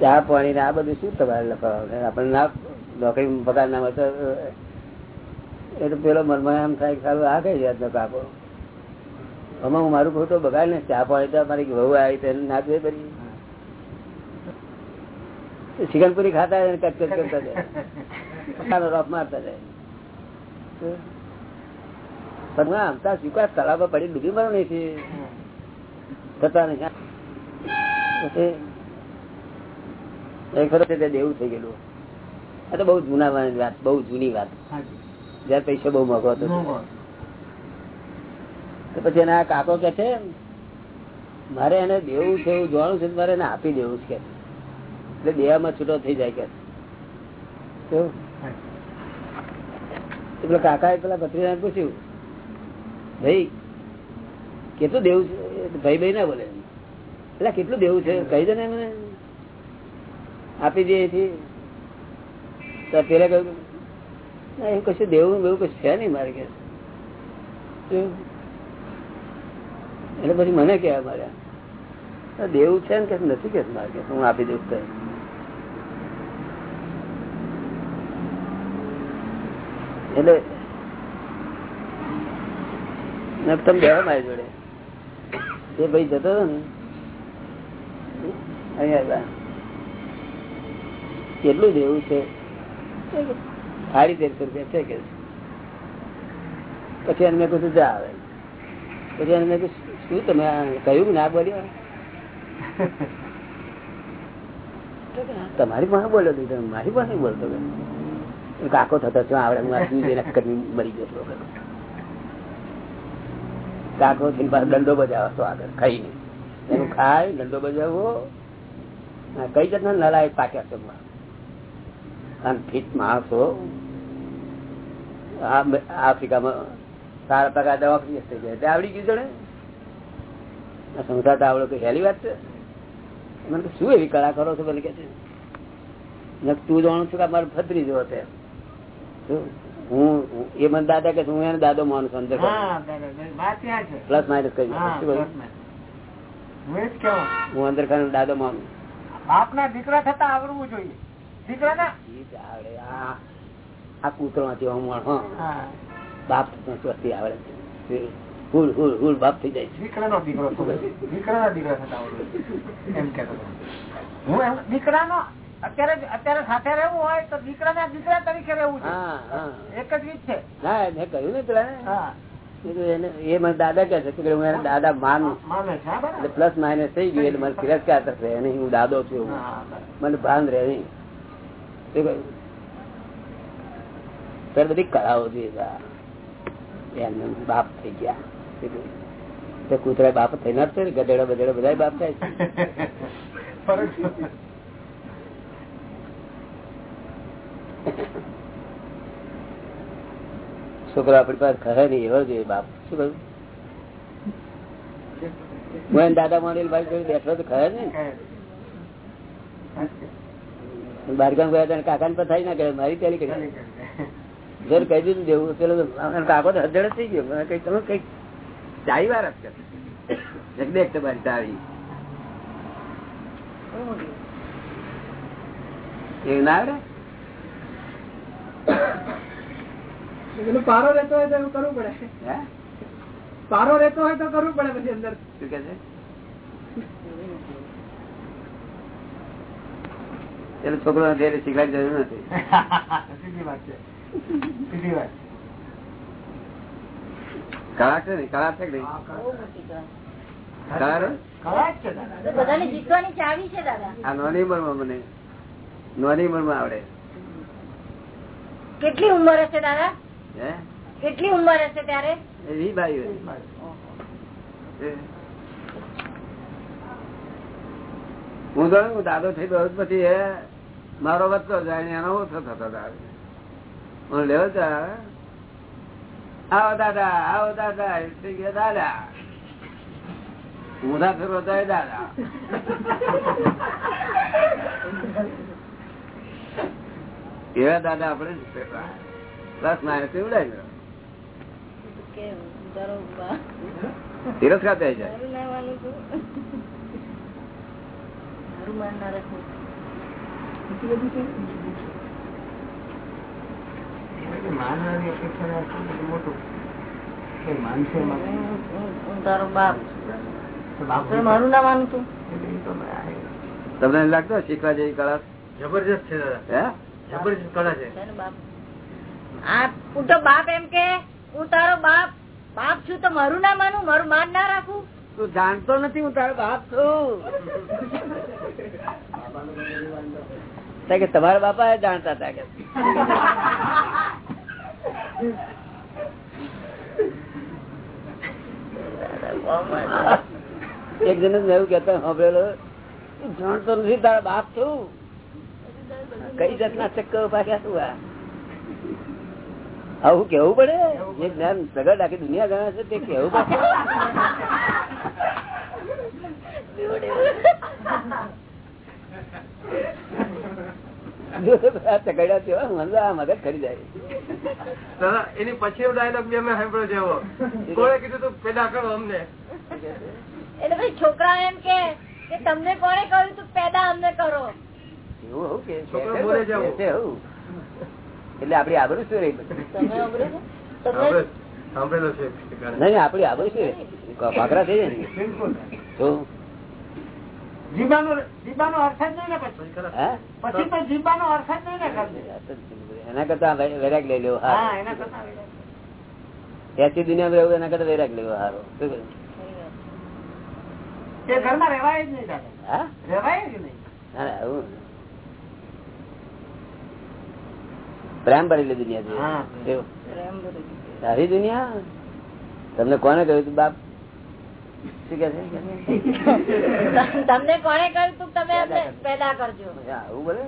ચા પાણી ને આ બધું શું તમારે આપણને ના નોકરી પગાર ના મળતો, એ તો પેલો મનમાં એમ થાય સારું, આ કઈ જાતનો કાપો આમાં હું મારું ખોટો બગાડ ને ચા પાણી તો મારી વહુ આવી તેને ના જોઈએ કરી ચિકનપુરી ખાતા કટ કટ કરતા જાય. રોપ મારતા જાય. પણ આમતા સ્વીકાર તળાવ પડી ડૂબી મરો નહીં થતા નહીં. એક વખત તે દેવું થઈ ગયેલું. આ તો બહુ જૂના વાત બહુ જૂની વાત. જયારે પૈસા બહુ મોઘો હતો. તો પછી એના કાકો કે છે મારે એને દેવું છે એવું જોવાનું છે મારે એને આપી દેવું છે. એટલે દેવામાં છૂટો થઈ જાય કે. પેલા કાકા એ પેલા ભત્રીજાને પૂછ્યું ભાઈ કેટલું દેવું છે? ભાઈ ભાઈ ના બોલે. એટલે કેટલું દેવું છે? કહી દે ને મને. આપી દે એથી પેલા કહ્યું એવું કશું દેવું એવું કશું છે નહીં મારે કે એટલે પછી મને કેવા માર્યા દેવું છે ને કે નથી કે મારે કે હું આપી દઉં કઈ એટલે તમે દેવા મારી જોડે. એ ભાઈ જતો હતો ને, અહીંયા કેટલું દેવું છે. સાડી તેરસો રૂપિયા છે કે પછી મેં કીધું, જા આવે પછી મેં શું તમે કહ્યું ના બોલ્યો? તમારી પાસે દીધો મારી પાસે બોલતો કાકો થતો છો, આવડે મરી ગયો કાકો થઈને પાછો દંડો બજાવતો આગળ? ખાઈને એનું ખાય, દંડો બજાવવો કઈ જતા નલાયક પાક્યા છે અનફિટ માણસો. આફ્રિકામાં સારા પ્રકાર દવા થઈ જાય આવડી ગયું જણે? સંસાર આવડો કઈ હેલી વાત છે? મને શું એવી કળા કરો છો બોલે કે છે? તું જાણું છું કે મારે ફતરી જો તે હું એ મને દાદા કે હું એને દાદો માનું છું અંદર પ્લસ માઇનસ કરી હું અંદર ખાને દાદો માનું. બાપ ના દીકરા થતા આવડવું જોઈએ. દીકરા ના આ કૂતરો માંથી હું. બાપ ચોથી આવડે છે. હુલ હુલ હુલ બાપ થઈ જાય દીકરાનો દીકરો દીકરાના દીકરા થતા આવડવું એમ કેતો દીકરાનો અત્યારે અત્યારે સાથે રહેવું હોય તો દીકરાના દીકરા તરીકે રહેવું છે. હા હા. એક જ રીત છે. ના મેં કહ્યું ને પેલા. એ મને દાદા કે છે. કે હું એને દાદા માનું. માને છે હા, બરાબર. એટલે પ્લસ માઇનસ થઈ ગયું એટલે મને તિરસ્કાર થશે અને હું દાદો છું એવું. મને ભાન રહે નહીં. બધી કળાઓ જોઈએ બાપ થઈ ગયા. કૂતરા બાપ થઈ ને ગધેડા બધેડા બધા બાપ થાય છે ફરક છે. છોકરો આપડી પાસે ખરે નહીં, એવો જોઈએ બાપ. શું કહ્યું? હું એને દાદા માની ભાઈ બેઠો તો ખરે ને બારગામ ગયા હતા કાકા ને પથાઈ ના કરે મારી પેલી કરી ઘર કહી દીધું દેવું પેલો કાકો તો હજડ થઈ ગયો. કઈ તમે કઈ ચાવી વાર જ દેખ તમારી ચાવી. એવું ના આવડે? પેલું પારો રહેતો હોય તો એવું કરવું પડે. પારો રહેતો હોય તો કરવું પડે પછી અંદર. શું કે છે? પેલો છોકરો નથી શીખવાની જરૂર નથી. સીધી વાત છે. સીધી વાત કળા છે ને કળા છે કે નહીં? આવડે. કેટલી ઉંમર હશે દાદા કેટલી ઉંમર હશે ત્યારે? એવી બાઈ હોય. હે. તો હું દાદો થઈ ગયો પછી એ મારો વધતો જાય ને એનો ઓછો થતો હું લેવો આવો. દાદા આવો દાદા થઈ ગયા દાદા. ઊંધા ફેરવતા દાદા. એવા દાદા આપડે પ્લસ માઇનસ ઉડાવી તિરસ્કાર થાય છું માનવાની અપેક્ષા મોટું માનશે તારો બાપ મારું ના તમને લાગતો શીખવા જેવી કળા? જબરજસ્ત છે દાદા. હે? જબરજસ્ત કળા છે. હું તો બાપ એમ કે હું તારો બાપ બાપ છું તો મારું ના માનું મારું માન ના રાખું. તું જાણતો નથી હું તારો બાપ છું. કે તમારા બાપા જાણતા હતા કે. એક જણ એવું કેતા સાંભળેલો જાણતો નથી તારા બાપ છું. કઈ જાતના ચક્કર ભાગ્યા શું આ? આવું કેવું પડે? જે જ્ઞાન સગડ આખી દુનિયા ગણે છે તે કેવું પડે? છોકરા એમ કે કે તમને કોણે કહ્યું તું પેદા અમને કરો. એટલે આપડી આબરું શું રહી નહીં નહીં, આપડી આબરું શું ભાગરા થઈ જાય ને? બિલકુલ. તો? જીબાનો જીબાનો અર્થ જ નહીં ને પછી. હે પછી તો જીબાનો અર્થ જ નહીં ને કરશે. એના કરતા વૈરાગ લઈ લેવો એના કરતા રહેવું એના કરતા વૈરાગ લેવો? એ ઘરમાં રહેવાય જ નહીં રહેવાય જ નહીં ના, ના, આવું પ્રેમ ભરેલી દુનિયા છે. આવી દુનિયા. તમને કોને કહ્યું તું બાપ? તમને કોને કહ્યું તું તમે પેદા કરજો. આવું બોલે?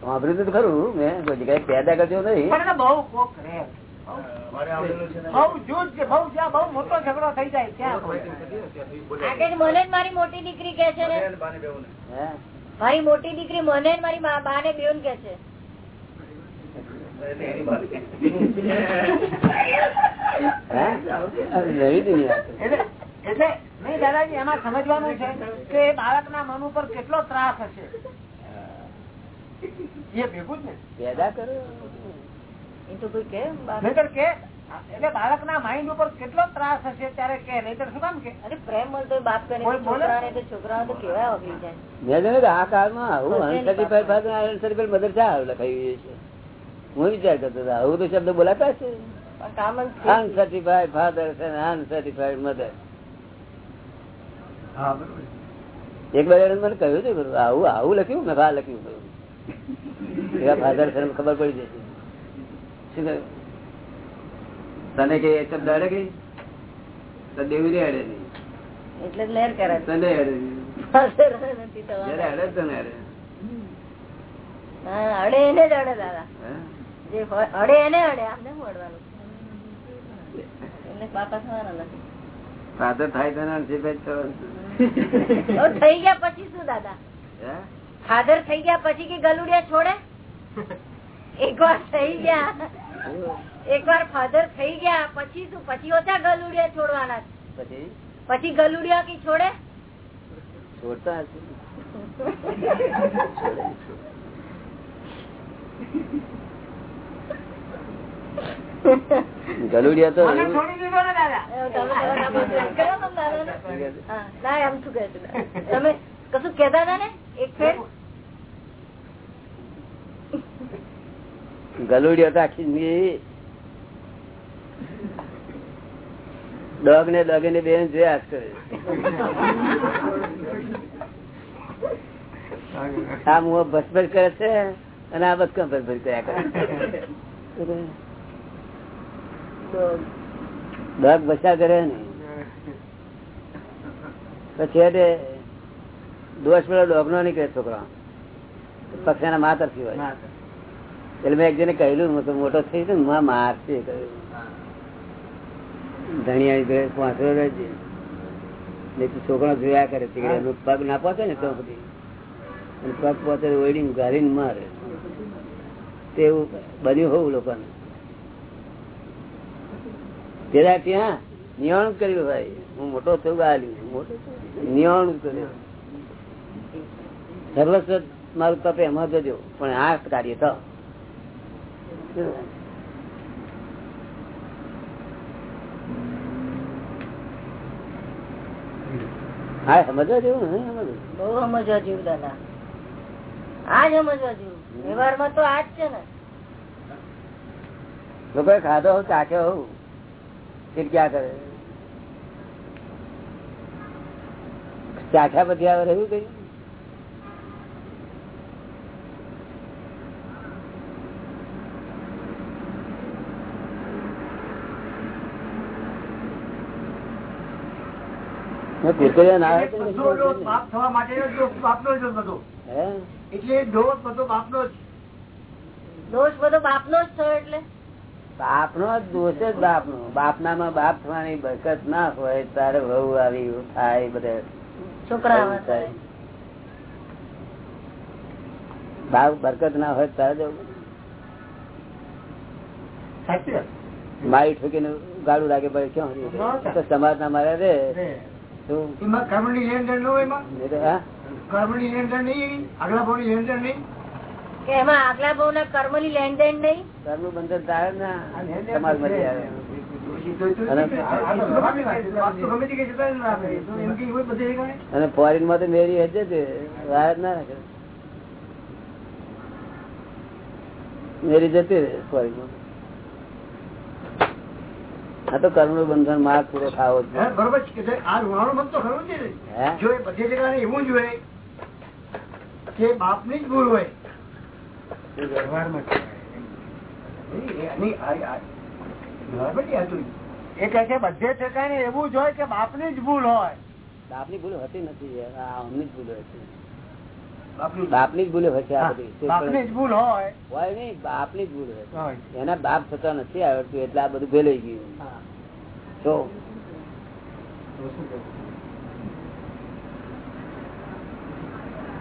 સાંભળ્યું તો ખરું મેં કોઈ જગ્યાએ પેદા કરજો નહીં. બહુ બહુ જૂથ છે બહુ જ્યાં બહુ મોટો ઝઘડો થઈ જાય ત્યાં આ મને મારી મોટી દીકરી કે છે હે? મારી મોટી દીકરી મને ને મારી બા ને બેન કે છે હે? આ નવી દુનિયા છે. એટલે એટલે નહીં દાદાજી એમાં સમજવાનું છે કે એ બાળકના મન ઉપર કેટલો ત્રાસ હશે એ ભેગું જ ને પેદા કરો એ તો કોઈ કે બાપ. નહીતર કે એટલે બાળકના માઇન્ડ ઉપર કેટલો ત્રાસ હશે ત્યારે કે નહીતર શું કામ કે અરે પ્રેમ હોય બાપ કરે છોકરા તો તો કેવા ઓગળી જાય આ કાળમાં આવું અનસર્ટિફાઈડ મધર શા આવું છે હું વિચાર કરતો હતો આવું તો શબ્દ બોલાતા છે પણ કામ જ છે. અનસર્ટિફાઈડ ફાધર છે અનસર્ટિફાઈડ મધર એક બે જણે મને કહ્યું હતું આવું આવું લખ્યું? મેં હા લખ્યું. એવા ફાધર છે ખબર પડી જશે. શું કહ્યું? તને કે શબ્દ અડે કે તો દેવી અડે નહીં. એટલે કરે તને અડે નથી અડે તને અડે. અડે એને જ અડે દાદા. હે? જે હોય- અડે એને અડે શું અડવાનું થવાના નથી. ફાધર થાય થઈ ગયા પછી શું દાદા? ફાધર થઈ ગયા પછી કે ગલુડિયા છોડે? એક વાર થઈ ગયા. એક વાર ફાધર થઈ ગયા પછી શું? પછી ઓછા ગલુડિયા છોડવાના પછી? પછી ગલુડિયા કી છોડે? છોડતા હશે. ગલુડિયા તો મને એવું- છોડી દીધો ને? દાદા? તમે કશું કેતા હતા ને? એક ફેર? ગલુડિયો તો આખી જિંદગી ડગ ને ડગ ને બેન જોયા જ કરે. આ મું ભસભર કરે છે અને આ બસકમ ભસભર કર્યા કરે ડગ બચા કરે ને. પછી એટલે દોષ પેલો ડોગ નો નીકળે છોકરા. પક્ષાના માતરથી હોય એટલે મેં એક જણે કહેલું હું તો મોટો થઈ ગયો માં મારશે કહ્યું. ધણિયાની ઘરે પહોંચતો રહેજે. નહીં તો છોકરો જોયા કરે છે કે એનો પગ ના પહોંચે ને તો બધી. પગ પહોંચે તો ઓયડીને ગાળીને મારે. તેવું બન્યું હોવું લોકોને. પેલા ત્યાં નિવાણું કર્યું ભાઈ હું મોટો થયું ગાલ્યું મોટો કર્યું. સર્વસ્વ મારું તપે એમાં જજો પણ આ કાર્ય તો. હા સમજવા જેવું ને? સમજવું બહુ સમજવા જેવું દાદા. આ જ સમજવા જેવું. વ્યવહારમાં તો આ જ છે ને. લોકોએ ખાધો હોવ ચાખ્યો હોવ ફિર ક્યાં કરે? ચાખ્યા પછી આવે રહ્યું કઈ? એટલે દોષ બધો બાપનો જ. દોષ બધો બાપનો જ થયો એટલે. બાપનો જ દોષ જ બાપનો. બાપનામાં બાપ થવાની બરકત ના હોય તારે વહુ આવી થાય બધે. છોકરા થાય. બાપ બરકત ના હોય તારે જવું. મારી ઠોકીને ગાડું લાગે પડે ક્યાં તો સમાજ ના. મારે રે. કર્મની લેણ દેણ ન હોય એમાં? એ તો હા? કર્મની લેણ દેણ નહીં? આગલા ભાવની નહીં? કે એમાં આગલા બહુ ના કર્મની લેણ દેણ નહીં? કર્મ બંધન થાય ના સમાજમાંથી આવે. તો એ તો અને-. બાપ ના ફોરેનમાં તો મેરી હજે છે વાર ના રાખે. મેરી જતી રહે ફોરેનમાં. આ તો કર્મનું બંધન માર્ગ પૂરો થાવો છે બરોબર છે. કે આ ઋણાનું મત તો ખરું છે. ને. જો એ બધી જગ્યાએ એવું જ હોય કે બાપની જ ભૂલ હોય આ એ કહે છે બધે ઠેકાણે એવું જ હોય કે બાપની જ ભૂલ હોય. બાપની ભૂલ હતી નથી આ અમની જ ભૂલ હોય છે. બાપની બાપની જ ભૂલ હશે છે આ બધી. બાપની જ ભૂલ હોય. હોય નહીં બાપની જ ભૂલ હોય એના બાપ થતા નથી આવડતું એટલે આ બધું ભેલાઈ ગયું. હા. તો તો શું કરવું? તો એ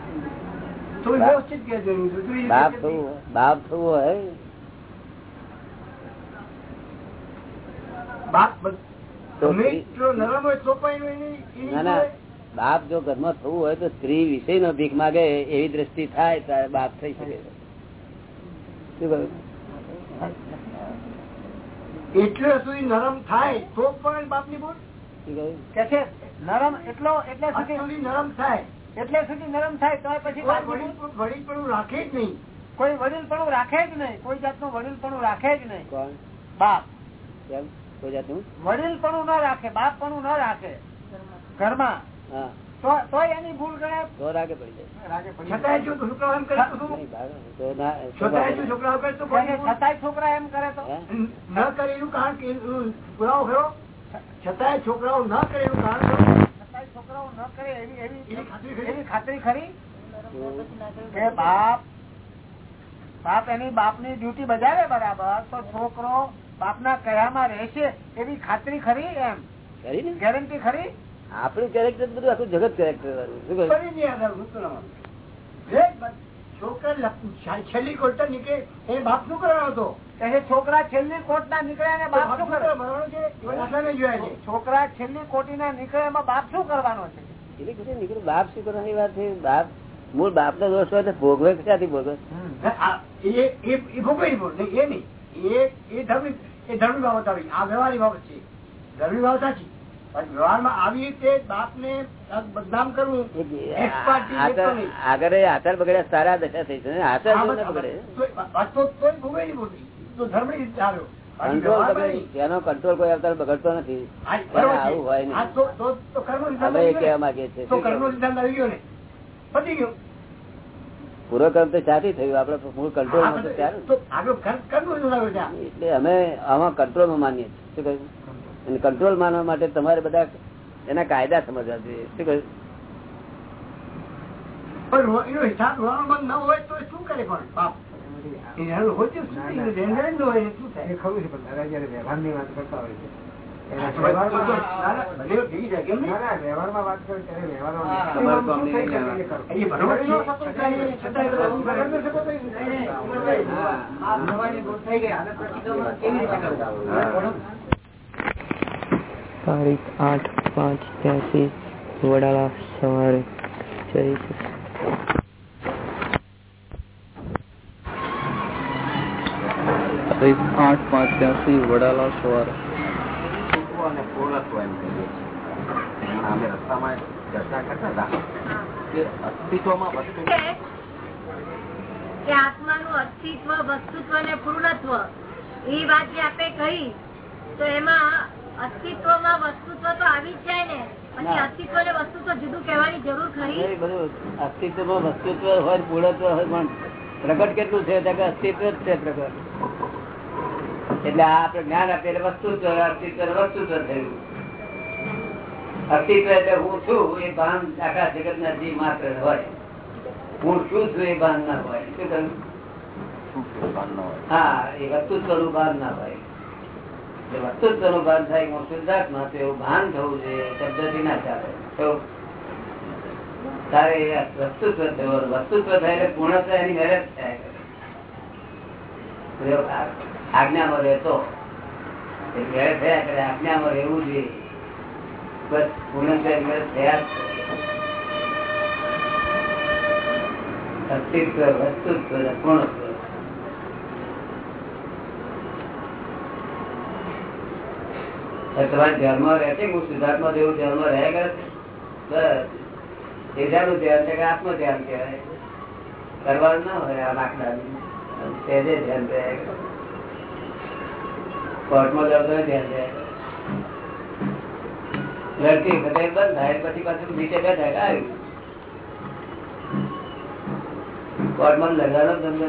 વ્યવસ્થિત કહેજો. તો એ બાપ રીતે થવું બાપ થવું હોય બાપ બધ- તો ગમે સ્ત્રી- એટલો નરમ હોય તો પણ એની- એની ના ના હોય બાપ જો ઘરમાં થવું હોય તો સ્ત્રી વિષય નો ભીખ માગે એવી દ્રષ્ટિ થાય ત્યારે બાપ થઈ શકે. શું કહ્યું સુધી નરમ થાય તો પણ બાપની બોલ કે છે નરમ એટલો એટલે સુધી નરમ થાય. એટલે સુધી નરમ થાય તો પછી વડીલપણું રાખે જ નહીં કોઈ વડીલપણું રાખે જ નહીં કોઈ જાતનું વડીલપણું રાખે જ નહીં કોણ બાપ કેમ કોઈ જાતનું વડીલપણું ના રાખે બાપ પણ ના રાખે ઘરમાં તો એની ભૂલ ગણાય તો રાગે પડી જાય છતાંય છોકરાઓ એમ કરે છોકરા એમ કરે તો ન કરે એનું કારણ છતાંય છોકરાઓ ન કરે એનું કારણ છોકરાઓ ન કરે એવી એવી એવી ખાતરી ખરી? કે બાપ બાપ એની બાપની ડ્યુટી બજાવે બરાબર તો છોકરો બાપ ના કયામાં રહેશે એવી ખાતરી ખરી એમ? કરી ગેરંટી ખરી? આપણું કેરેક્ટર બધું આખું જગત કેરેક્ટર શું કહ્યું છેલ્લી કોર્ટ નીકળે એ બાપ શું કરવાનો હતો. છોકરા છેલ્લી કોર્ટ ના નીકળે એને બાપ શું કરવાનો છે છોકરા છેલ્લી કોટી ના નીકળે એમાં બાપ શું કરવાનો છે? એટલે કીધું નીકળ્યું બાપ શું કરવાની વાત છે? બાપ મૂળ બાપ નો દોષ હોય તો ભોગવે ક્યાંથી ભોગવે? એ એ ભોગવી એ નહીં. એ એ ધર્મી એ ધર્મી બાબત આવી. આ વ્યવહારી બાબત છે. ધર્મી બાબત સાચી. પણ વ્યવહારમાં આવી રીતે બાપ ને બદનામ કરવું એક પાર્ટી એક તો નહીં. આગળ આચાર બગડ્યા સારા દશા થઈ છે. આચાર આ જો બધું- ના બગડે. તો- વાત તો તોય ભોગવી નહીં બોલતી. તો ધર્મની રીતે આવ્યો બાકી કંટ્રોલ કોઈ અવતાર બગડતો નથી. એને છે. આવું હોય નહીં. ને. પતી ગયું. પૂરો કર્મ તો ચાથી થયું. આપડે મૂળ કંટ્રોલમાં. એટલે અમે આમાં કંટ્રોલમાં માનીએ છીએ. શું કહ્યું? અને કંટ્રોલ માનવા માટે તમારે બધા એના કાયદા સમજવા જોઈએ. શું કહ્યું? વ્યવહારમાં- તારીખ આઠ પાંચ ત્યાંથી વડાલા સવારે જય તારીખ આઠ પાંચ ત્યાંથી વડાલા સવારે. અસ્તિત્વ અને પૂર્ણત્વ એમ કહીએ છીએ અમે રસ્તામાં ચર્ચા કરતા હતા કે અસ્તિત્વમાં વસ્તુ છે કે આત્માનું અસ્તિત્વ વસ્તુત્વ અને પૂર્ણત્વ. એ વાત જે આપે કહી તો એમાં અસ્તિત્વમાં વસ્તુત્વ તો આવી જ જાય ને. પછી અસ્તિત્વ અને વસ્તુત્વ જુદું કહેવાની જરૂર ખરી? એ બધું અસ્તિત્વમાં વસ્તુત્વ હોય પૂર્ણત્વ હોય પણ પ્રગટ કેટલું છે? ત્યાં અસ્તિત્વ જ છે પ્રગટ. એટલે આ આપણે જ્ઞાન આપીએ એટલે વસ્તુત્વ અસ્તિત્વ વસ્તુત્વ થયું. અસ્તિત્વ એટલે હું છું એ ભાન આખા જગત ના જીવ માત્ર હોય. હું શું છું એ ભાન ના હોય. શું કહ્યું? હા એ વસ્તુ સ્વરૂપ ભાન ના હોય. જો વસ્તુત્વનું ભાન થાય હું શુદ્ધાત્મા તો એવું ભાન થવું જોઈએ શબ્દથી ના ચાલે. તારે વસ્તુત્વ વસ્તુત્વ થાય એટલે પૂર્ણત્વ એની મેરેજ થાય. આજ્ઞામાં રહેતો. ઘરે થયા કરે, આજ્ઞામાં રહેવું જોઈએ. બસ પૂર્ણત્વ એની મેરેજ થયા અસ્તિત્વ, વસ્તુત્વ પૂર્ણત્વ હવે તમારે ધ્યાનમાં રહે છે હું શુદ્ધાત્મા જેવું ધ્યાનમાં રહ્યા કરે છે? બસ. ધ્યાન છે કે આત્મ ધ્યાન કહેવાય. કરવાનું ના હોય આ લાકડા સહેજે ધ્યાન રહ્યા કોર્ટમાં જાવ તો ધ્યાન રહ્યા લડકી લડતી બંધ થાય, પછી પાછું નીચે બેઠા આવ્યું કોર્ટમાં લગાડો ધંધો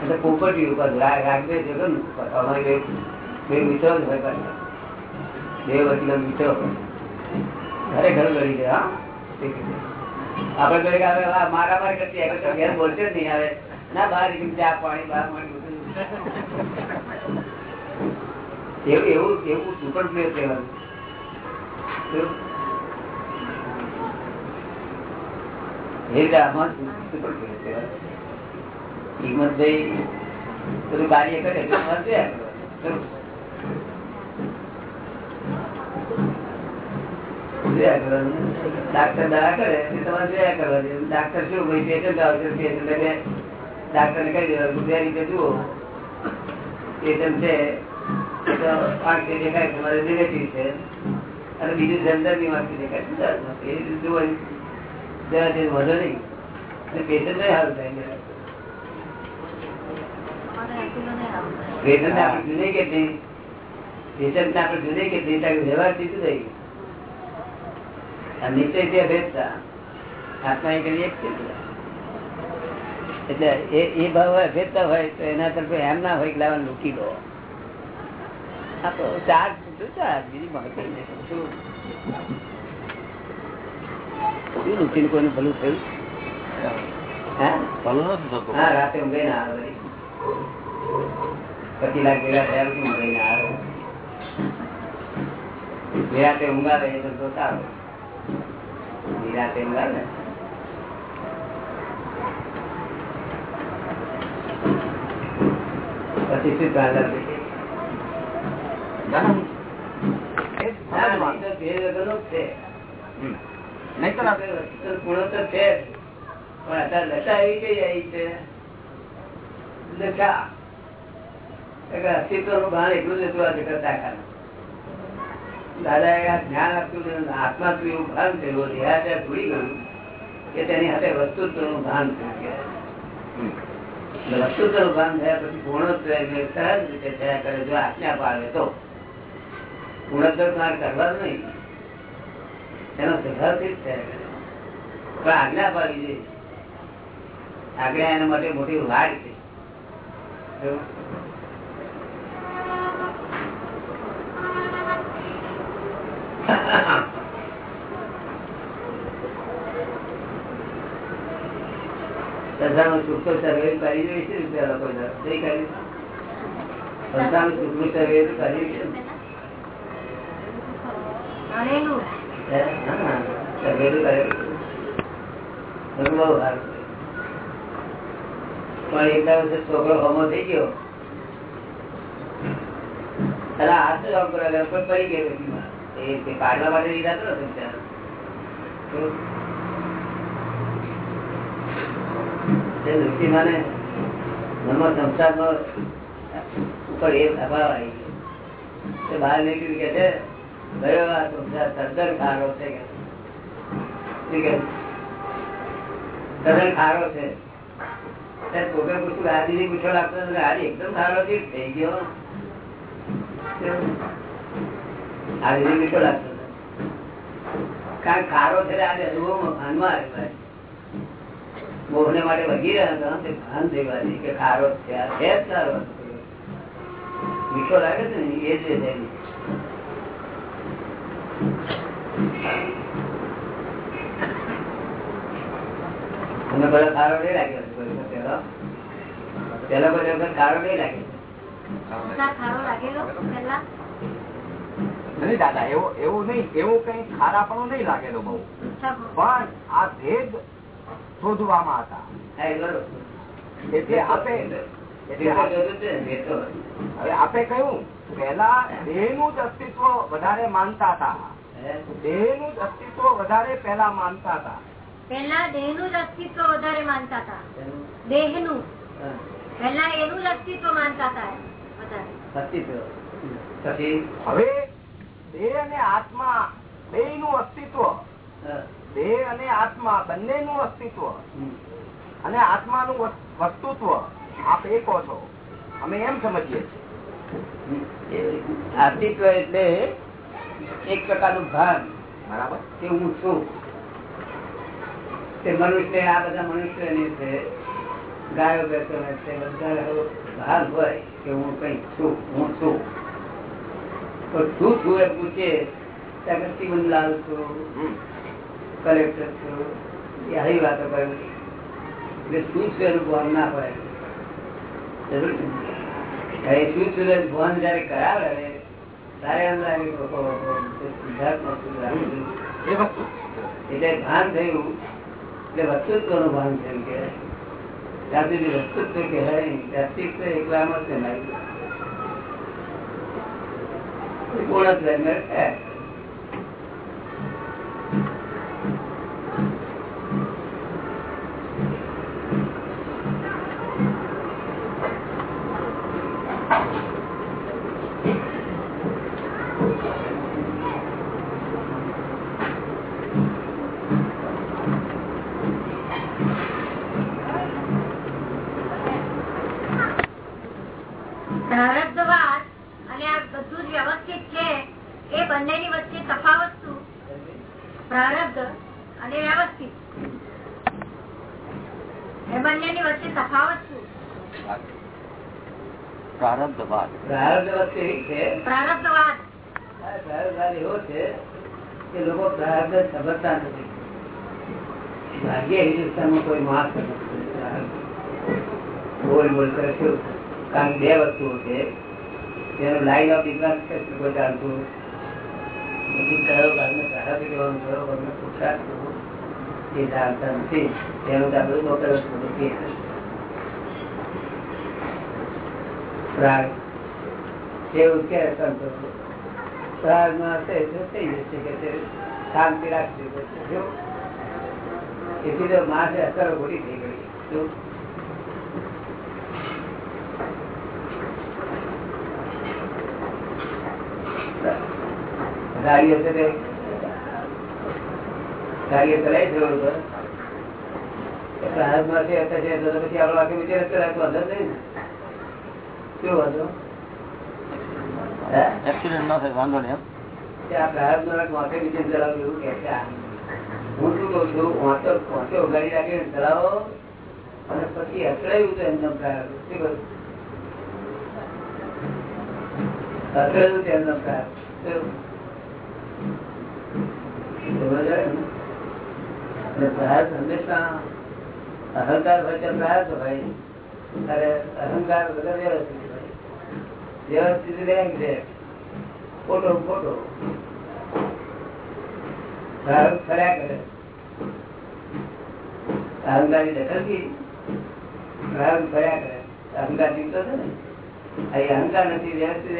એટલે પોપટી ઉપર રાગ રાખજે છે કે અમારી બે મિત્રો જ બે વકીલો મિત્રો આપડે કહીએ કે હવે આ કરતી આવે ઘેર નહીં આવે. ના, બહાર ચા પાણી એવું એવું સુપર પ્લેયર કહેવાનું એ રીતે આમાં સુપર પ્લેયર કહેવાય. હિંમતભાઈ, બધું કાર્ય કરે અમારે જોયા કરવાનું. ડાક્ટર દવા કરે તમારે જોયા કરવાની. ડાક્ટર શું ભાઈ પેશન્ટ આવશે પેશન્ટ એટલે ડાક્ટરને કહી દેવાનું બે રીતે જુઓ. પેશન્ટ છે. તો આંખથી દેખાય તમારે નેગેટિવ છે. અને બીજું જનરલની વાંખથી દેખાય સુધારમાં. એ રીતે જોવાની. જરા વધુ નહીં. અને નહીં સારું થાય આપણે જુદે કેટલી પેશન્ટ આપણે જુદે કેટલી ત્યાં વ્યવહારથી શું થઈ. નિશ્ચય છે ભેદતા આત્મા એ એક છે? એટલે એ એ ભાવ ભેદતા હોય તો એના તરફ એમ ના હોય કે લૂકી દો ચાર શું ચાર બીજી મહત્વ લૂકીને કોઈનું ભલું થયું? હા? રાતે ઊંઘે ના આવે પચીસ લાખ ભેગા થયા પછી ઊંઘે ના આવે નિરાતે ઊંઘ આવે એ તો સારું. નિરાતે આવે ને. પછી શું ભેદ છે. પણ અત્યારે દશા એવી કઈ આવી છે. દશા એટલે અસ્તિત્વનું ભાન એટલું જ હતું આ જગત આખાનું. દાદા જ્ઞાન આપ્યું આત્મા એવું ભાન થયું દેહાચાર ભૂલી ગયું કે તેની સાથે વસ્તુત્વનું ભાન થયું. વસ્તુત્વનું ભાન થયા પછી એને સહજ રીતે થયા જો આજ્ઞા પાડે તો. પૂર્ણત્વ તમારે જ નહીં. એનો સ્વભાવથી જ થયા પણ આજ્ઞા પાડવી જોઈએ આજ્ઞા એના માટે મોટી વાડ છે. જો. સુખ સર્વે કરી જોઈ છે રૂપિયા લોકો કરી ને. સર્વે છે. પણ એટલા વખતે છોકરો હમો થઈ ગયો અને હાથ જ આમ કરે પણ પડી ગયો. એ કાઢવા માટે ગયો. બહાર નીકળી કે છે. ગયો છે કે? તદ્દન ખારો છે. કોકે પૂછ્યું, હાજી પૂછો લાગતો હાજી, એકદમ ખારો થઈ ગયો. છે આજે અનુભવમાં મોહને માટે વગી રહ્યા હતા ભાન થઈ કે ખારો છે, આ મીઠો લાગે છે ને, એ જ પેલા બધા નહીં લાગ્યો પેલો? વખત ખારો નહીં લાગ્યો નહીં દાદા એવો એવું નહીં એવું કઈ ખારાપણું નહીં લાગેલું બહુ. પણ આ ભેદ શોધવામાં હતા. એટલે આપે. હવે આપે કહ્યું પેલા દેહનું જ અસ્તિત્વ વધારે માનતા હતા. દેહનું જ અસ્તિત્વ વધારે પેલા માનતા હતા. પેલા દેહનું જ અસ્તિત્વ વધારે માનતા હતા. દેહનું પેલા એનું જ અસ્તિત્વ માનતા હતા વધારે. અસ્તિત્વ. પછી? હવે દેહ અને આત્મા બે નું અસ્તિત્વ દેહ અને આત્મા બંને નું અસ્તિત્વ અને આત્મા નું વસ્તુત્વ. આપ એ કહો છો. અમે એમ સમજીએ છીએ. અસ્તિત્વ એટલે એક પ્રકારનું ભાન. બરાબર. કે હું છું. તે મનુષ્ય આ બધા મનુષ્યની છે. ગાયો બેસો છે બધા ભાન હોય કે હું કઈ છું હું છું. તો છું એ પૂછે ત્યાં શ્રીમંતલાલ છું. કલેક્ટર છું એ આવી વાતો કરે એટલે શું છે એનું ભાન ના પડે? જરૂર છે? શું છે એનું ભાન જયારે કરાવે ને, ત્યારે એમ લાગે એટલે ભાન થયું એટલે વસ્તુત્વનું ભાન થયું કે ત્યાં સુધી વસ્તુત્વ કહેવાય નહીં. અસ્તિત્વ એકલામાં જ પૂર્ણત્વ એમને છે. પ્રારબ્ધવાદ અને આ બધું જ વ્યવસ્થિત છે એ બંનેની વચ્ચે તફાવત શું પ્રારબ્ધ અને વ્યવસ્થિત એ બંનેની વચ્ચે તફાવત શું પ્રારબ્ધવાદ પ્રારબ્ધ વસ્તુ એવી છે પ્રારબ્ધવાદ આ પ્રારબ્ધવાદ એવો છે કે લોકો પ્રારબ્ધ સમજતા નથી ભાગ્ય પ્રારબ્ધ. બોલ કારણ બે વસ્તુઓ છે. તેનું લાઈન ઓફ તો પ્રાગ એવું કે સંતો. પ્રાગમાં થઈ શાંતિ રાખશે કે તો માં છે અસરો ખોટી થઈ ગઈ શું? ગાડીઓ છે તે ગાડીઓ ચલાવી છે રોડ પર પ્રાગમાં છે અત્યારે છે તો પછી આપણો આખી બીજી રસ્તે રાખવો વાંધો નહીં? શું વાંધો એક્સિડન્ટ ન થાય વાંધો નહીં કે આ પ્રારબ્ધ દ્વારા વાંકે નીચે ચલાવવું એવું કે. હું શું કઉ છું વાંચો વાંચો ગાડી રાખીને ચલાવો, અને પછી અથડાયું તો એમનો પ્રારબ્ધ શું કહ્યું અથડાયું તો એમનો? એટલે પ્રારબ્ધ હંમેશા અહંકાર હોય તો હોય. ત્યારે અહંકાર વગર વ્યવસ્થિત હોય. વ્યવસ્થિત રહે ખોટો ખોટો પ્રારબ્ધ ફર્યા કરે અહંકારની દખલથી પ્રારબ્ધ ફર્યા કરે અહંકાર જીવતો છે ને? અહીં અહંકાર નથી, વ્યવસ્થિત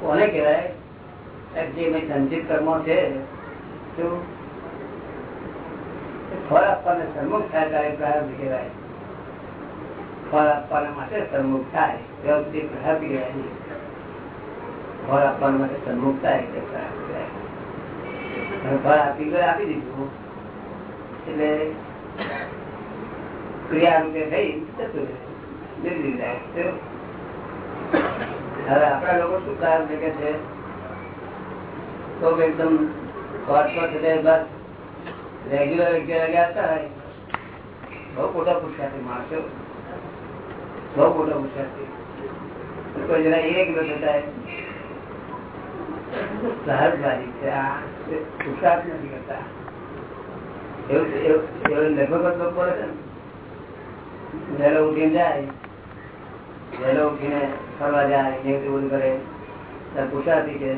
કોને કહેવાય? જે સંચિત કર્મો છે, શું? ફળ આપવાને સન્મુખ થાય ત્યારે પ્રારબ્ધ કહેવાય. ફળ આપવાના માટે સન્મુખ થાય, વ્યવસ્થિત પ્રારબ્ધ કહેવાય નહીં. ફળ આપવા માટે સન્મુખ થાય એટલે પ્રારબ્ધ કહેવાય. ફળ આપી ગયો, આપી દીધું. એટલે ક્રિયા રૂપે થઈ, જતું રહે. જાય હવે આપણા લોકો શું કારણ કે છે? તો એકદમ શોર્ટકટ પર બસ રેગ્યુલર અગિયાર વાગે આવતા હોય બહુ મોટા પુરુષાર્થી માણસો બહુ મોટા પુરુષાર્થી કોઈ જરા એક કિલો થતા સહજવાદી છે આ પુરુષાર્થ નથી કરતા એવું એવું એવું લગભગ જ લોકો બોલે છે ને વહેલો ઉઠીને જાય વહેલો ઉઠીને ફરવા જાય ને એવું બધું કરે ત્યારે પુરુષાર્થી કે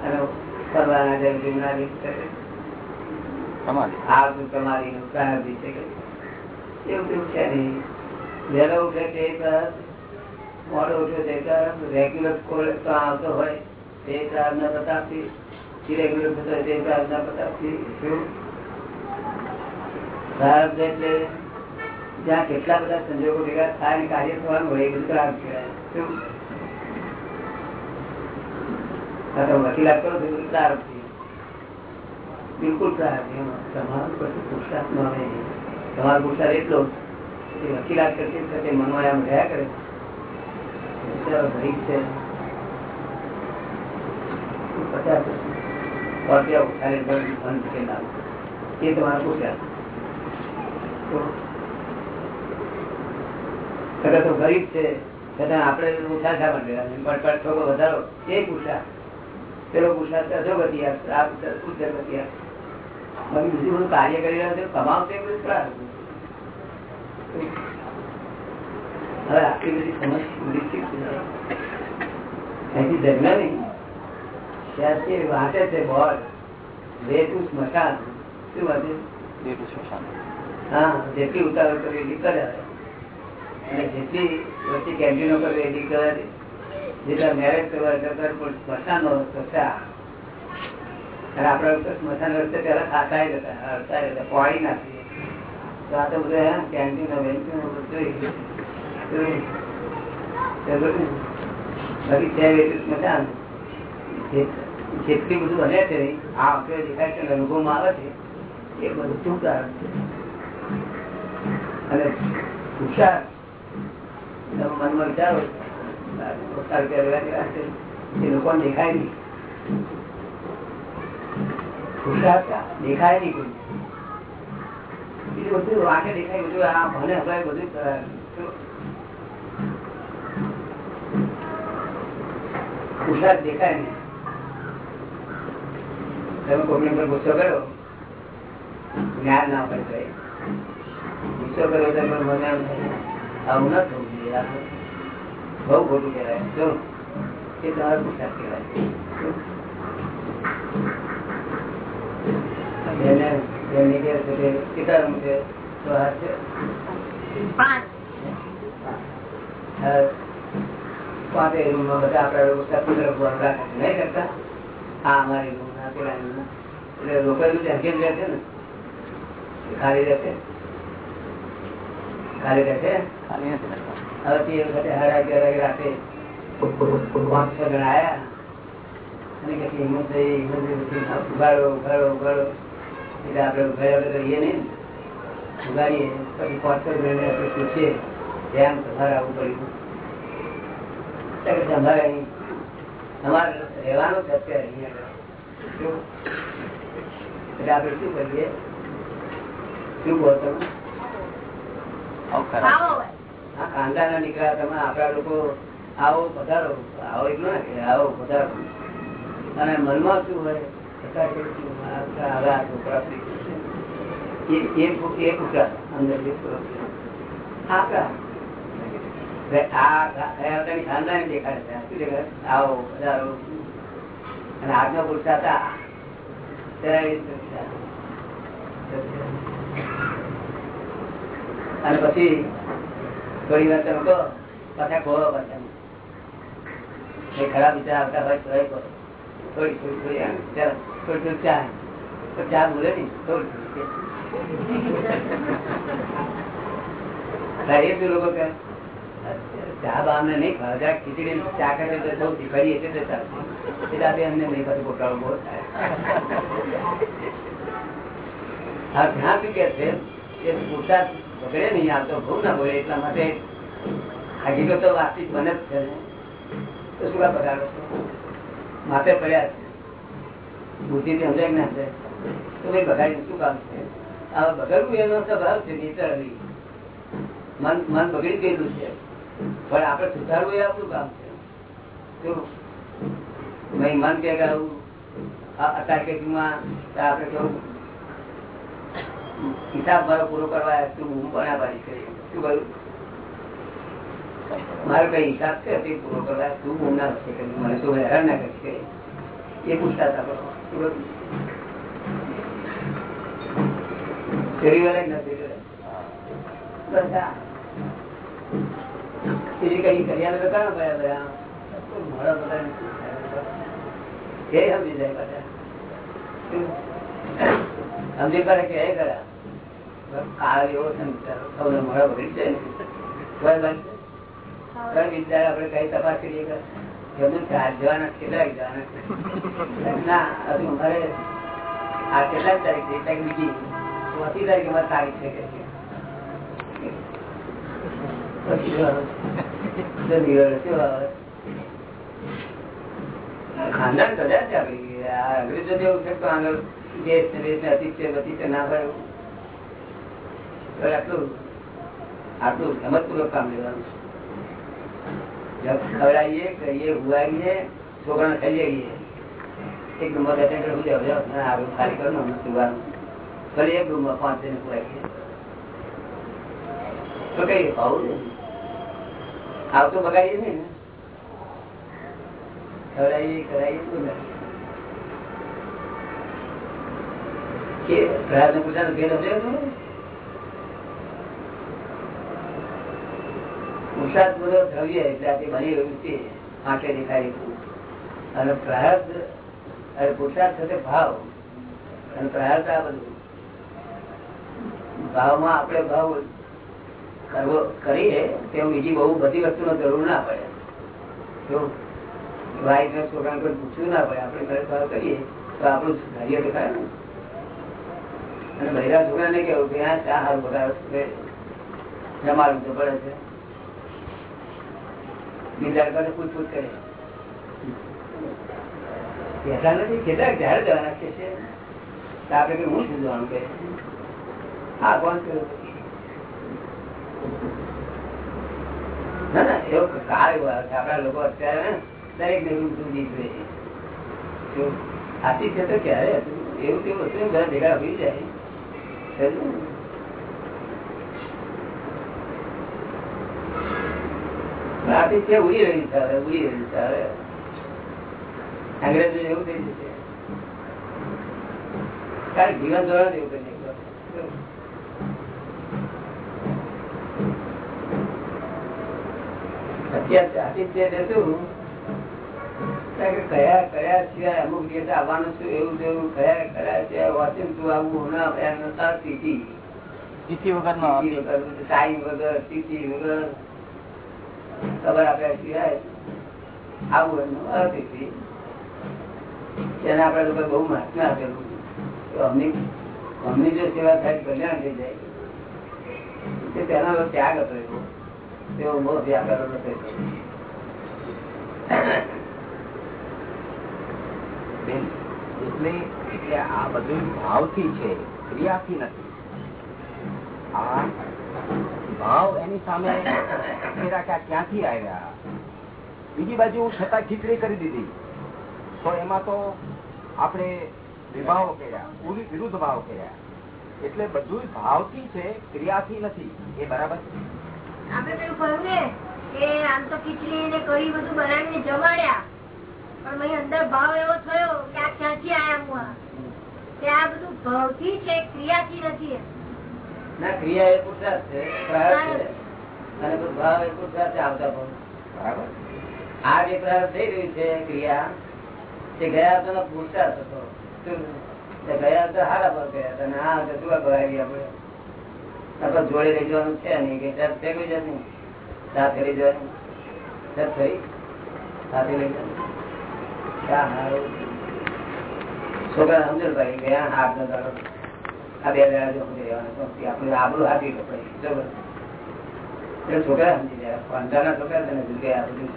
અને ફરવાના જેમ જીવનારી કરે તે તે તો તે તે જ્યાં કેટલા બધા સંજોગો ભેગા થાય કાર્ય થવાનું હોય એ બધું કહેવાય. શું? વકીલાત કરો છે. બિલકુલ કશું તમારો પુરુષાર્થ એટલો વકીલાત કરતી વખતે મનમાં એમ રહ્યા કરે. બિચારો છે. પચાસ તો ગરીબ છે. છતાં આપણે પણ થોડો વધારો. એ પુરુષાર્થ પેલો પુરુષાર્થ અધોગતિ આ પુરુષાર્થ ઉચ્ચગતિ આપશે બાકી બીજું બધું કાર્ય કરી રહ્યો છે કમાવશે બધું. હવે આટલી બધી સમજ ત્યારથી વાંચે છે બોર્ડ રેતું સ્મશાન શું વાંચે? હા જેટલી ઉતાવળ કરી એટલી કરે. અને જેટલી વચ્ચે કેન્ટીનો કરવી એટલી કરે જેટલા મેરેજ કરવા કરતા પણ સ્મશાનો રસ્તો છે આ. અને આપણા વખતે સ્મશાન રસ્તે પેલા ખાતા હતા હડતા હતા પાણી નાખીએ. તો આ તો બધા કેન્ટીનો એટલું સ્મશાન. જેટલી બધું બને છે, આ વખતે દેખાય છે અનુભવ અનુભવમાં આવે છે, એ બધું શું કારણ છે? અને હુશાર તમે મનમાં વિચારો. રૂપિયા છે, એ લોકોને દેખાય નહીં. દેખાય કોઈ. તમે કોઈની પર ગુસ્સો કર્યો? જ્ઞાન ના પડે ગુસ્સો કર્યો તમે પણ મને આવું ન થવું જોઈએ બહુ ખોટું કહેવાય. જો, એ તમારો પુરસાદ કહેવાય. ખાલી રહેશે? ખાલી રહેશે? ખાલી નથી હવે તે વખતે હાડા અગિયાર રાતે પાંચ છ જણા આયા. અને કે હિંમત થઈ હિંમત ઉગાડો ઉગાડો ઉગાડો એટલે આપણે ઉગાડ્યા કરીએ રહીએ નહીં. ને. ઉગાડીએ પછી પોસ્ટર છ આપણે પૂછીએ ધ્યાન તમારે આવું પડ્યું તમારે અહીં તમારે રહેવાનું છે અત્યારે અહીંયા એટલે આપણે શું કરીએ? શું કહો તમે? હા કાંદા ના નીકળ્યા તમે આપણા લોકો આવો પધારો. આવો એટલું ને આવો પધારો. અને મનમાં શું હોય? છતાં કે શું, આ હવે આ છોકરા થઈ ગયા છે. એ એ પુ- એ પુત્ર અંદર જે પુત્ર છે. આ કા? હવે આ ગયા વખતની ખાનદાની દેખાડે છે આ શું દેખાડે? આવો પધારો અને પછી થોડી વાર તમે કહો પાછા ખોળો પાછા ખરાબ વિચાર આવતા હોય તો. થોડી થોડી થોડી થોડી થોડી ચા. તો ચા બોલે નહીં થોડી એ લોકો ચા બા અમને નહીં ખાવા ખીચડી ચા કરે તો બહુ આપણે અમને નહીં બધું ગોટાળો બહુ થાય. ત્યાં શું કે છે કે પુરસાદ વગડે નહીં આવતો બહુ ના બોલે એટલા માટે હકીકત તો વાતચીત બને જ છે ને. તો શું બગાડો છો? માથે પડ્યા છે. બુદ્ધિ થી સમજાય ના સમજાય? તો ભાઈ શું કામ છે? આ બગડવું એનો સ્વભાવ છે નેચરલી મન મન બગડી ગયેલું છે. પણ આપણે સુધારવું એ આપણું કામ છે? નહીં મન કે આવું, આ કંઈકમાં આપણે કેવું હિસાબ મારો પૂરો કરવા તું હું પણ બનાવવાની કરી શું કહ્યું? મારો કઈ હિસાબ છે તે પૂરો કરવા તું હું ના નથી મને તું હેરાન ના કરી કરી એ પૂછતા હતા લોકો. શું કહ્યું? ફેરી વળે કે નથી. બીજી કઈ કર્યા બધા? બધા સમજી જાય બધા સમજી પડે કે એ કરા કાળ એવો છે ને સૌને જાય ને. તપાસ કરીએ કે જવાના કેટલાક જવાના ના કેટલા તારીખ છે બીજી ચોથી તારીખ તારીખ છે? ખાનદાન કદાચ જેવું છે આગળ દેશ દેશ છે બધી છે, ના ભાઈ આટલું આટલું હિંમતપૂર્વક કામ લેવાનું છે. ખવડાવીએ કહીએ છોકરા છોકરાને ખાઈ જઈએ એક નંબર અટેન્ડર હું જાવ જાવ ના આગળ ખાલી કરો ને સુવાનું. ફરી એક રૂમમાં પાંચ જણ ખવડાવીએ તો કઈ ભાવું આવતો બગાડીએ નહીં ને. ખવડાવીએ કરાવીએ શું? કે ગ્રાહકને પૂછાનું ભેદ સમજાય છે? પુરુષાર્થ પૂર્વક દ્રવ્ય એટલે આજે બની રહ્યું છે, આંખે દેખાય અને પ્રાર્થ અને પુરુષાર્થ સાથે ભાવ. અને પ્રાર્થ આ બધું. ભાવમાં આપણે ભાવ કરવો, કરીએ તો બીજી બહુ બધી વસ્તુનો જરૂર ના પડે. જો વાઈફ ને છોકરાને કોઈ પૂછવું ના પડે, આપણે ઘરે ભાવ કરીએ, તો આપણું ધૈર્ય દેખાય ને. અને બહેરા છોકરાને કેવું કે આ ચા હારું બધા જમાડું તો પડે છે. કઈ હું કોણ છે ના ના, એવો કાળ એવો આપડા લોકો અત્યારે દરેક ને બધું જીતવે છે આથી છે. તો ક્યારે? એવું તેવું હતું બધા ભેગા હોઈ જાય આથી છે ઉડી રહી છે ઉડી રહી છે અંગ્રેજો એવું થઈ જશે. કારણ જીવન ધોરણ એવું કે કયા કયા સિવાય અમુક દિવસે આવવાનું છું એવું તેવું કયા કયા સિવાય વાંચીને તું આવવું ના વગર નો વગર, સીટી વગર. ખબર આપ્યા સિવાય આવું એમનું અતિથિ લોકો બહુ મહાત્મા આપેલું તો અમની જો સેવા થાય, કલ્યાણ થઈ જાય તેનો ત્યાગ હતો એવો. તેવો બહુ ત્યાગ હતો એટલે એટલે આ બધું ભાવથી છે, ક્રિયાથી નથી. આ ભાવ એની સામે ક્યાંથી આવ્યા? બીજી બાજુ છતાં ખીચડી કરી દીધી. તો એમાં તો આપણે વિભાવો કર્યા વિરુદ્ધ ભાવ કર્યા. એટલે બધું ભાવથી છે, ક્રિયાથી નથી. એ બરાબર આપણે પેલું કહ્યું ને કે આમ તો ખીચડી ને બધું બનાવીને જમાડ્યા. પણ અહીં અંદર ભાવ એવો થયો કે આ બધું ભાવથી છે, ક્રિયાથી નથી ના ક્રિયા એ પુરુષાર્થ છે પ્રાર્થ છે. અને બધું ભાવ એ પુરુષાર્થ છે આવતા ભાવ બરાબર. આ જે પ્રાર્થ થઈ રહ્યું છે ક્રિયા તે ગયા તો પુરુષાર્થ હતો. ગયા તો હારા પર ગયા હતા. અને આ શું કરાવી આપણે? આપણે જોડે લઈ જવાનું છે નહીં કે ત્યાં ફેંકવી જશે નહીં? સાથે લઈ જવાનું. થઈ સાથે લઈ જવાનું. હારું છોકરા સમજણ ભાઈ ગયા હાથ ન કરો આ બે આપણે આબરું હાથી એટલે છોકરા સમજી જાય પંચાના છોકરા છે ને આ બધું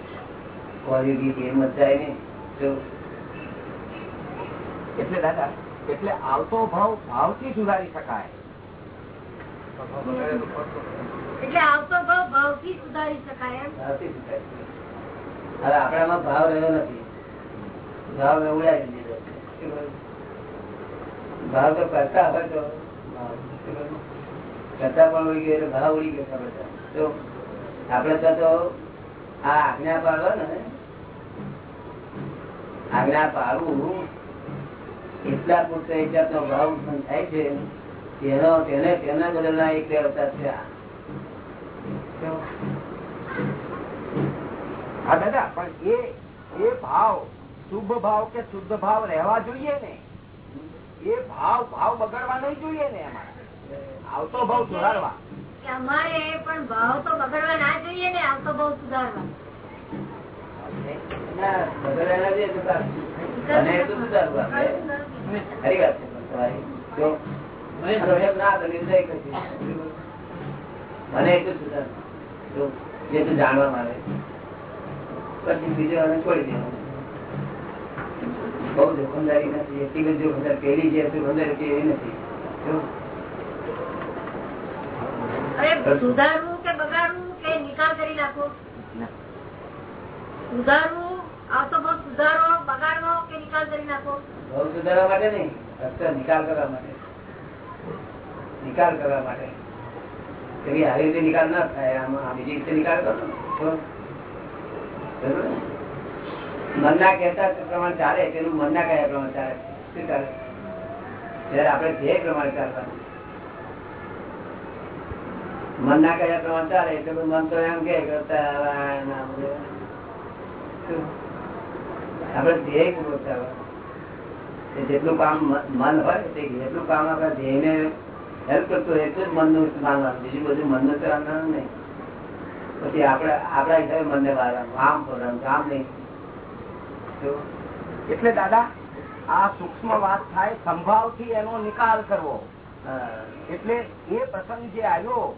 ક્વોલિટી એમ જ જાય નહીં જો. એટલે દાદા એટલે આવતો ભાવ ભાવથી સુધારી શકાય. એટલે આવતો ભાવ ભાવથી સુધારી શકાય એમ? ભાવથી શીખાય. હવે આપણામાં ભાવ રહ્યો નથી. ભાવ મેં ઉડાવી દીધો? ભાવ તો કરતા હોય તો ભાવ. શું કહ્યું? કરતા પણ ઉડી ગયો ભાવ ઉડી ગયો બધા તો આપડે તો આ આજ્ઞા પાડવા ને, આજ્ઞા પાડવું એટલા પૂરતો એટલા ભાવ ઉત્પન્ન થાય છે તેનો તેને, તેના બદલના એક બે અવતાર છે. હા દાદા, પણ એ એ ભાવ શુભ ભાવ કે શુદ્ધ ભાવ રહેવા જોઈએ ને એ ભાવ ભાવ બગડવા નહીં જોઈએ ને એમાં. આવતો ભાવ સુધારવા. કે અમારે પણ ભાવ તો બગડવા ના જોઈએ ને આવતો ભાવ સુધારવા. જાણવા મારે પછી બીજો આને છોડી દેવાનું. બહુ જોખમદારી નથી એટલી બધી જોખમદારી પેલી જે જોખમદારી હતી એવી નથી. સુધારવું કે બગાડવું કે નિકાલ કરી નાખવો? સુધારવું આવતો ભાવ સુધારો બગાડવો કે નિકાલ કરી નાખવો? બહુ સુધારવા માટે નહીં ફક્ત નિકાલ કરવા માટે. નિકાલ કરવા માટે. આવી રીતે નિકાલ ના થાય આમાં આ બીજી રીતે નિકાલ કરો બરોબર? મનના કહેતા પ્રમાણે ચાલે, તેનું મનના કયા પ્રમાણે ચાલે? શું ચાલે? જયારે આપણે ધ્યેય પ્રમાણે ચાલવાનું. મનના કયા પ્રમાણે ચાલે એટલે મન તો એમ કે આપણે. ધ્યેય પૂર્વક ચાલવાનું. જેટલું કામ મન હોય જેટલું કામ આપણા ધ્યેયને હેલ્પ કરતું હોય, એટલું જ મનનું માનવાનું. બીજું બધું મનનું તો નહીં. પછી આપણે, આપણા હિસાબે મનને મારવાનું આમ કામ નહીં. એટલે દાદા આ સૂક્ષ્મ વાત થાય સંભાવથી એનો નિકાલ કરવો. એટલે એ પ્રસંગ જે આવ્યો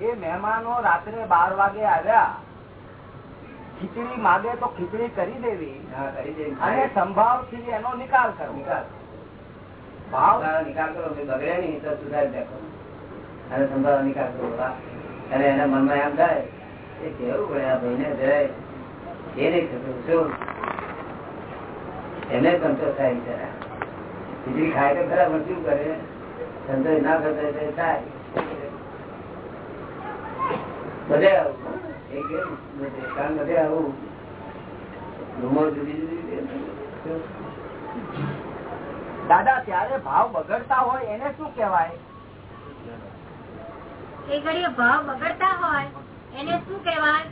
એ મહેમાનો રાત્રે બાર વાગે આવ્યા. ખીચડી માગે તો ખીચડી કરી દેવી. કરી. અને સંભાવથી એનો નિકાલ કરવો. નિકાલ. ભાવ? નિકાલ કરો બગડે નહીં તો સુધારી દેખો અને સંભાવ નિકાલ કરો. અને એના મનમાં એમ થાય એ કેવું પડે આ ભાઈને જરાય. એ નહીં થતું શું? એને સંતોષ થાય બિચારા. ખીચડી ખાય તો ખરા પણ શું કરે? સંતોષ ના કરતો થાય. બધે આવું. એક બધે. કારણ બધે આવું. રૂમો જુદી જુદી દાદા ત્યારે ભાવ બગડતા હોય એને શું કેવાય એ ઘડીએ ભાવ બગડતા હોય એને શું કેવાય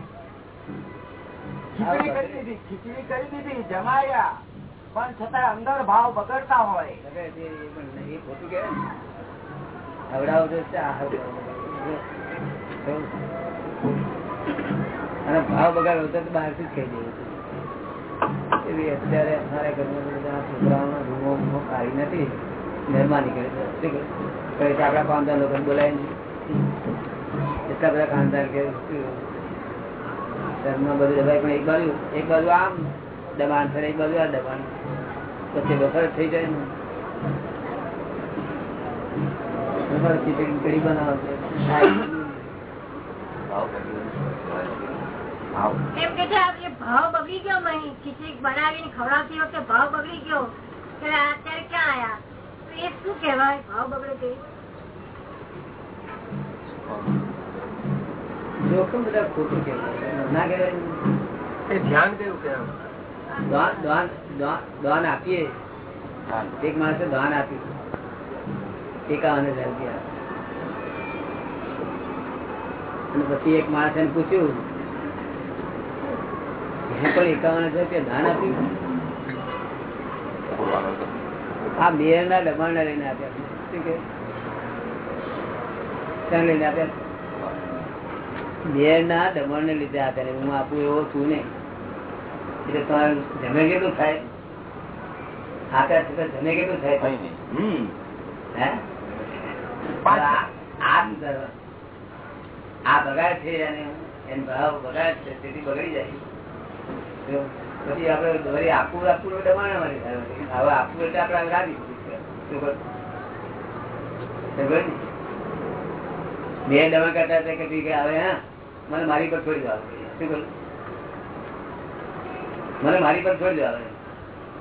ખીચડી કરી દીધી ખીચડી કરી દીધી જમાયા. પણ છતાં અંદર ભાવ બગડતા હોય. છે. અને ભાવ બગાડવો તો બહાર જ ખાઈ દેવું અત્યારે ઘરમાં રૂમો કાઢી નથી મહેરબાની નીકળે છે. આપડા કરે? લોકો છે બોલાવીને એટલા બધા ઘરમાં બધું દબાઈ પણ એક બાજુ આમ, દબાણ થાય એક બાજુ આ દબાણ. પછી બફર થઈ જાય ને. બફર ખીચડી કઢી બનાવો છે. ભાવ એમ કે ભાવ બગડી ગયો ખીચડી બનાવીને ખવડાવતી વખતે ભાવ બગડી ગયો અત્યારે ક્યાં આયા? એ શું કેવાય ભાવ બગડે જોખમ બધા ખોટું કેવાય ના ધ્યાન કેવું કે દાન આપીએ? એક માણસે દાન આપ્યું. એકાવન હજાર રૂપિયા અને પછી એક માણસ એને પૂછ્યું પણ એકાવન હજાર રૂપિયા દાન આપ્યું? આ મેયર ના દબાણ લઈને આપ્યા. શું કે? ક્યાં લઈને આપ્યા? મેયર ના દબાણ ને લીધે આપ્યા હું આપું એવો છું નહીં એટલે તમારે જમે કેટલું થાય? આપ્યા છતાં જમે કેટલું થાય? આ બગાડ છે અને એનો ભાવ બગાડ છે તેથી બગડી જાય. પછી આપડે વળી આપવું આપવું એટલે થાય. હવે આપવું એટલે આપડે આગળ આવી? બે દવા કરતા હતા કે હવે હા મને મારી પર છોડી દો શું કરું મને મારી પર છોડજો આવે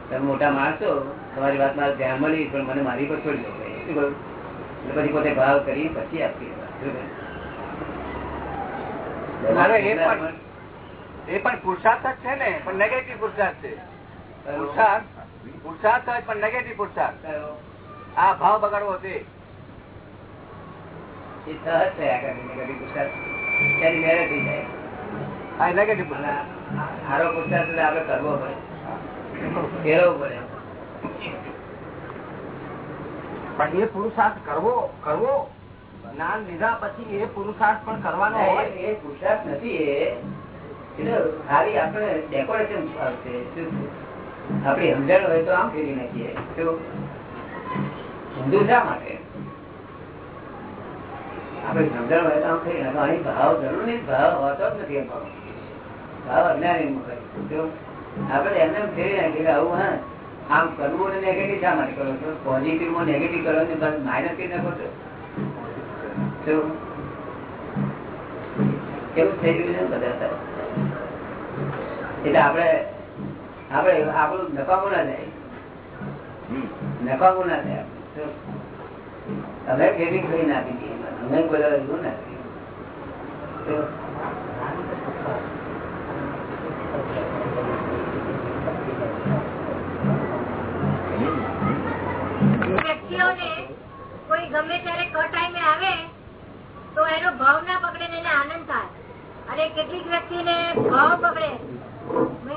તમે મોટા માણસો તમારી વાત મારે ધ્યાન મળી પણ મને મારી પર છોડજો. શું પછી પોતે ભાવ કરી પછી આપીએ. એ પણ પુરુષાર્થ જ છે ને પણ નેગેટિવ પુરુષાર્થ છે. પુરુષાર્થ પુરુષાર્થ હોય પણ નેગેટિવ પુરુષાર્થ. આ ભાવ બગાડવો છે. એ સહજ થયા કરે નેગેટિવ પુરુષાર્થ. ત્યારે થઈ જાય એટલે કરવો પડે. ફેરવવો પડે. પણ એ પુરુષાર્થ કરવો કરવો? જ્ઞાન લીધા પછી એ પુરુષાર્થ પણ કરવાનો હોય? એ- પુરુષાર્થ નથી એ. ખાલી આપણે ડેકોરેશન આવશે. શું? સમજણ હોય તો આમ ફેરી નાખીએ. હિન્દુ શા માટે? આપણી સમજણ હોય તો આમ ફેરી નાખો અહીં ભાવ જરૂર નહીં ભાવ હોતો જ નથી એમાં ભાવ અજ્ઞાની? આપણે એમને ફેરી નાખી કે આવું હા આમ કરવું અને નેગેટિવ શા માટે કરો છો? પોઝિટિવમાં નેગેટિવ કરો ને બસ માઇનસ કરી નાખો છો શું? થઈ ગયું છે બધા એટલે આપણે આપણે આપણું નકામું ના જાય. નકામું ના થાય? અમે ફેરી આપી દઈએ અમે બધા એવું ના કરીએ. શું? વ્યક્તિઓને કોઈ ગમે ત્યારે ક ટાઈમે આવે તો એનો ભાવ ના પકડે ને એને આનંદ થાય. અને કેટલીક વ્યક્તિને ભાવ પકડે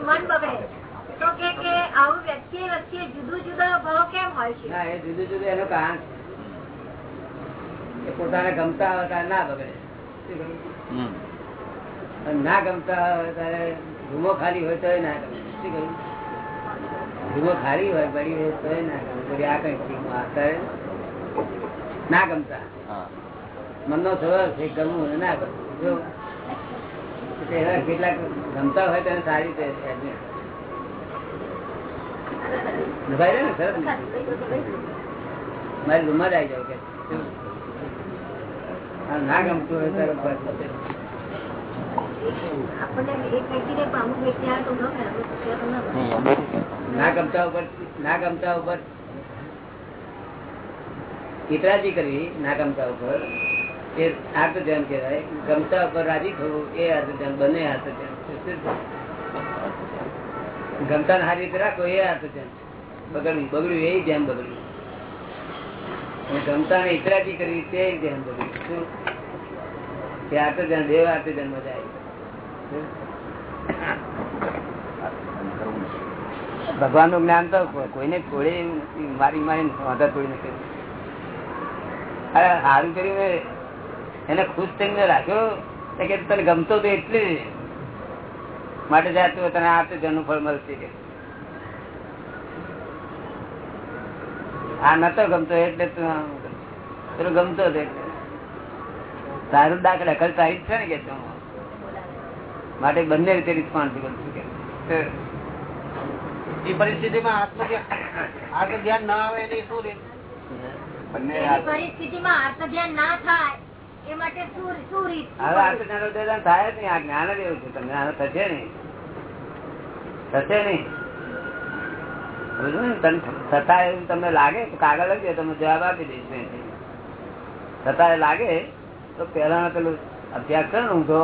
મન પકડે તો કે કે આવું વ્યક્તિ વચ્ચે જુદો જુદો ભાવ કેમ હોય છે? ના એ જુદો જુદો એનો કારણ એ પોતાને ગમતા હોય ત્યારે ના બગડે. ના ગમતા હોય ત્યારે ધૂમો ખાલી હોય તો ના ગમે. શું કહ્યું ધૂમો ખારી હોય પડી તો ના ગમે. ના ગમતા. મનનો સ્વભાવ છે ગમવું ના ગમતું જો એવા કેટલાક ગમતા હોય તેને સારી રીતે મારી રૂમમાં જ આવી જાવ કે? ના ગમતું હોય ત્યારે ના ગમે. ના ગમતા ઉપર ના ગમતા ઉપર ચિત્રાજી કરવી ના ગમતા ઉપર. એ આર્ત કહેવાય. ગમતા ઉપર રાજી થવું એ આર્ત બંને આર્ત ગમતા ને હારી રીતે રાખો એ આર્ત ધ્યાન બગડ્યું બગડ્યું એ ધ્યાન બગડ્યું અને ગમતા ને ઇતરાજી કરવી તે ધ્યાન બગડ્યું શું? એ આર્ત ધ્યાન દેવ આર્ત ધ્યાન મજા આવી ભગવાનનું જ્ઞાન તો કોઈને નથી, મારી મારી વાંધા તોડી નથી અરે સારું કરીને એને ખુશ થઈને રાખ્યો. કે તને ગમતો તો એટલે. માટે જાતું તને આ જનું ફળ મળશે કે. આ નતો ગમતો એટલે તું ગમતો હતો એટલે. તારું દાખલ અકલ તારી છે ને કે તું. માટે બંને રીતે રિસ્પોન્સિબલ છું. એ પરિસ્થિતિમાં આત્મધ્યાન આત્મધ્યાન ના આવે એની શું રીત? બંને એવી પરિસ્થિતિમાં આત્મધ્યાન ના થાય એ માટે શું શું રીત? હવે આ તો જ્ઞાન ઉદયદાન થાય જ નહીં. આ જ્ઞાન જ એવું છે. તમને આનો થશે નહીં. થશે નહીં. સમજો ને? તને થતા એવું તમને લાગે તો કાગળ લખજો તમે જવાબ આપી દઈશ. થતા લાગે તો પેલા પેલું અભ્યાસ કરો ને ઊંધો.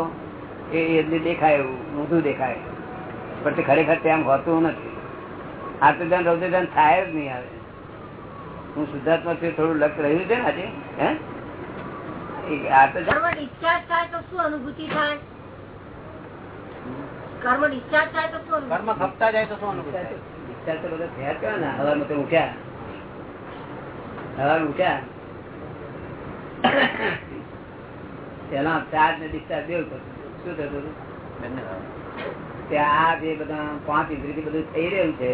એ એટલી દેખાય એવું ઊંધું દેખાય. પણ તે ખરેખર તેમ હોતું નથી. આત્મધ્યાન રૌદ્રધ્યાન થાય જ નહીં આવે. હું શુદ્ધાત્મા છું થોડું લક્ષ રહ્યું છે ને આજે હે? તો કર્મ ડિસ્ચાર્જ થાય તો શું અનુભૂતિ થાય? કર્મ ડિસ્ચાર્જ થાય તો શું કર્મ ખપતા જાય તો શું અનુભૂતિ થાય? વિચાર તો બધા થયા જ ને. હવામાં તો ઉઠ્યા. હવામાં ઉઠ્યા. પેલા ચાર્જ ને ડિસ્ચાર્જ દેવું થતું શું થતું? આ જે બધા પાંચ ઇન્દ્રિય બધું થઈ રહ્યું છે